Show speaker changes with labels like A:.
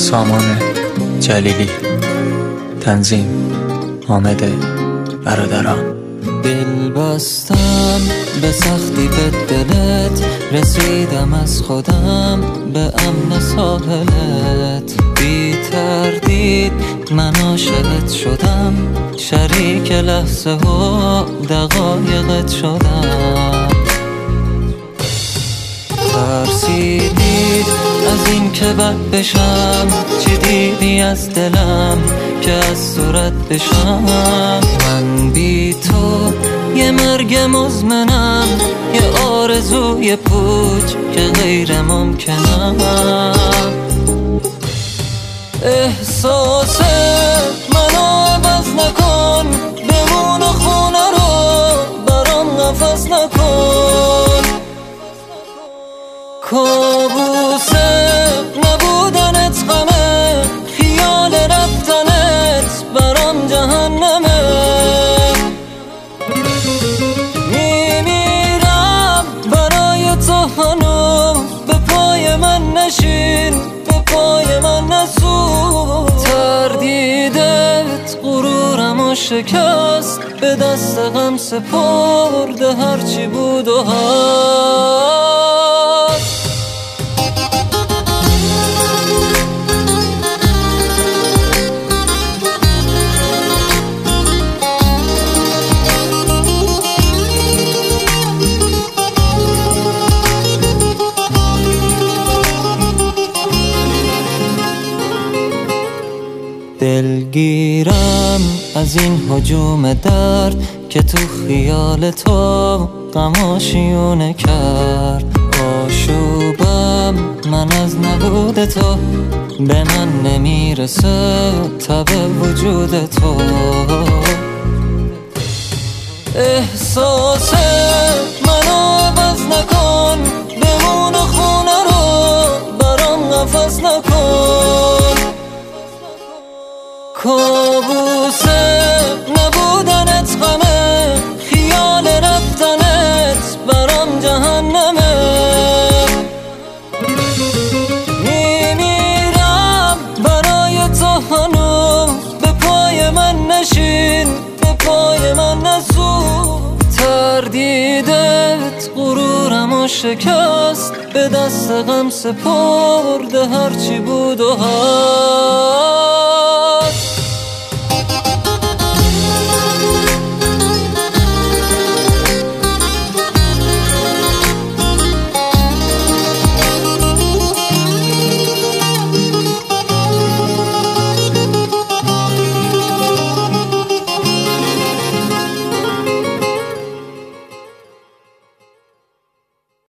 A: سامان جلیلی تنظیم حامد برادران.
B: دل بستم به سختی به دلت رسیدم از خودم به امن ساحلت. بی تردید من عاشقت شدم شریک لحظه ها دقایقت شدم. ترسیدید از این که بد بشم چی دیدی از دلم که از صورت بشم؟ من بی تو یه مرگ مزمنم یه آرزوی پوچ که غیر ممکنم. احساس منو عوض نکن بمون خونه رو برام نفس نکن. کابوس نشین به پای من نسو تردیدت غرورم و شکست. به دست غم سپرده هرچی بود و هست. دلگیرم از این حجوم درد که تو خیال تو قماشیونه کرد. آشوبم من از نبود تو به من نمی‌رسه تب وجود تو. احساس کابوس نبودنت غمه خیال رفتنت برام جهنمه. میمیرم برای تو هنوز به پای من نشین به پای من نسو تردیدت غرورم و شکست به دست غم سپرده هرچی بود و هست.